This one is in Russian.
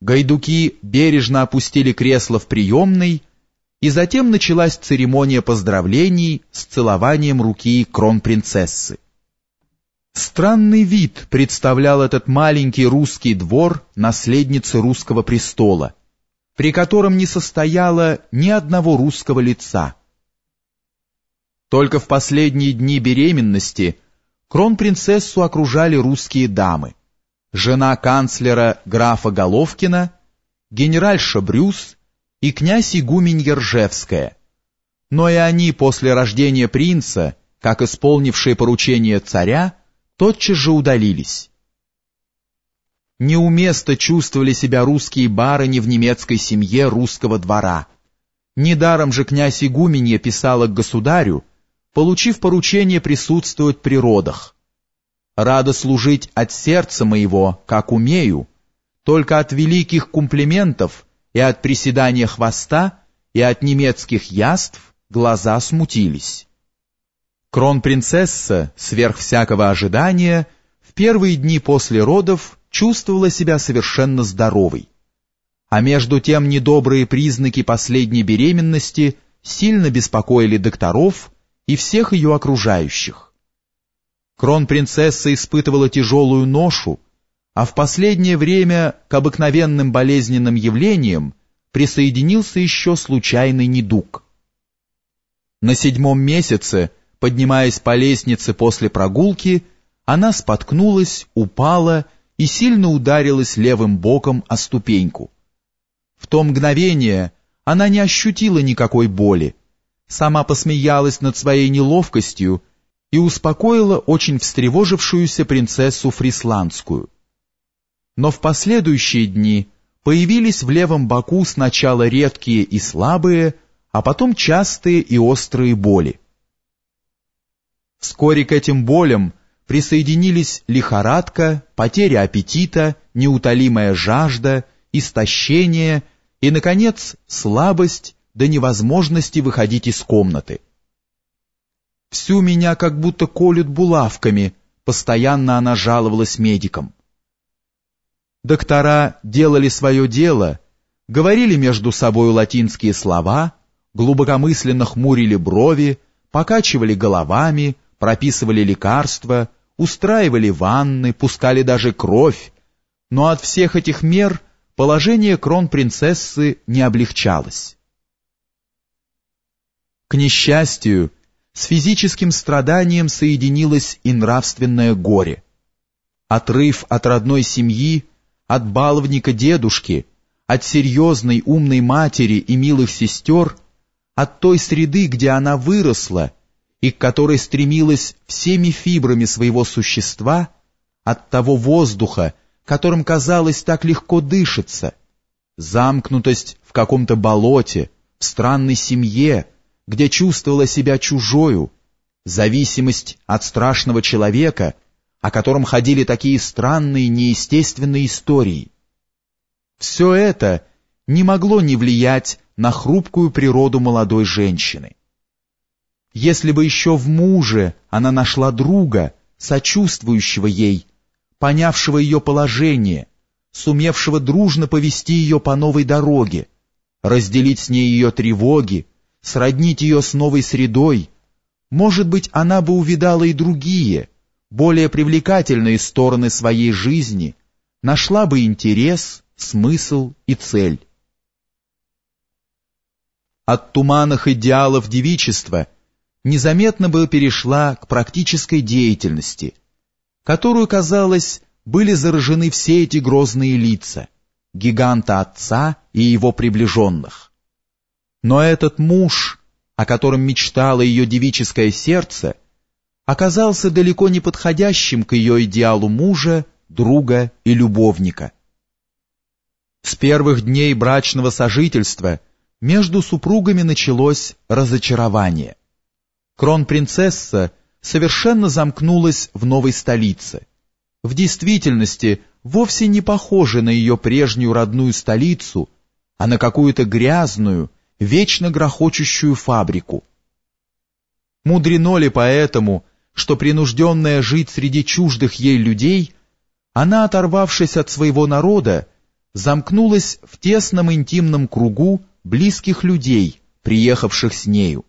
Гайдуки бережно опустили кресло в приемной, и затем началась церемония поздравлений с целованием руки кронпринцессы. Странный вид представлял этот маленький русский двор наследницы русского престола, при котором не состояло ни одного русского лица. Только в последние дни беременности кронпринцессу окружали русские дамы жена канцлера графа Головкина, генеральша Брюс и князь Игумень Ержевская. Но и они после рождения принца, как исполнившие поручение царя, тотчас же удалились. Неуместно чувствовали себя русские барыни в немецкой семье русского двора. Недаром же князь Игуменья писала к государю, получив поручение присутствовать при родах. Рада служить от сердца моего, как умею, только от великих комплиментов и от приседания хвоста и от немецких яств глаза смутились. Кронпринцесса, сверх всякого ожидания, в первые дни после родов чувствовала себя совершенно здоровой. А между тем недобрые признаки последней беременности сильно беспокоили докторов и всех ее окружающих. Кронпринцесса испытывала тяжелую ношу, а в последнее время к обыкновенным болезненным явлениям присоединился еще случайный недуг. На седьмом месяце, поднимаясь по лестнице после прогулки, она споткнулась, упала и сильно ударилась левым боком о ступеньку. В то мгновение она не ощутила никакой боли, сама посмеялась над своей неловкостью и успокоила очень встревожившуюся принцессу Фрисландскую. Но в последующие дни появились в левом боку сначала редкие и слабые, а потом частые и острые боли. Вскоре к этим болям присоединились лихорадка, потеря аппетита, неутолимая жажда, истощение и, наконец, слабость до невозможности выходить из комнаты. Всю меня как будто колют булавками, постоянно она жаловалась медикам. Доктора делали свое дело, говорили между собой латинские слова, глубокомысленно хмурили брови, покачивали головами, прописывали лекарства, устраивали ванны, пускали даже кровь, но от всех этих мер положение кронпринцессы не облегчалось. К несчастью, с физическим страданием соединилось и нравственное горе. Отрыв от родной семьи, от баловника дедушки, от серьезной умной матери и милых сестер, от той среды, где она выросла и к которой стремилась всеми фибрами своего существа, от того воздуха, которым казалось так легко дышится, замкнутость в каком-то болоте, в странной семье, где чувствовала себя чужою, зависимость от страшного человека, о котором ходили такие странные неестественные истории. Все это не могло не влиять на хрупкую природу молодой женщины. Если бы еще в муже она нашла друга, сочувствующего ей, понявшего ее положение, сумевшего дружно повести ее по новой дороге, разделить с ней ее тревоги, сроднить ее с новой средой, может быть, она бы увидала и другие, более привлекательные стороны своей жизни, нашла бы интерес, смысл и цель. От туманных идеалов девичества незаметно бы перешла к практической деятельности, которую, казалось, были заражены все эти грозные лица, гиганта отца и его приближенных. Но этот муж, о котором мечтало ее девическое сердце, оказался далеко не подходящим к ее идеалу мужа, друга и любовника. С первых дней брачного сожительства между супругами началось разочарование. Кронпринцесса совершенно замкнулась в новой столице. В действительности вовсе не похожа на ее прежнюю родную столицу, а на какую-то грязную, вечно грохочущую фабрику. Мудрено ли поэтому, что принужденная жить среди чуждых ей людей, она, оторвавшись от своего народа, замкнулась в тесном интимном кругу близких людей, приехавших с нею.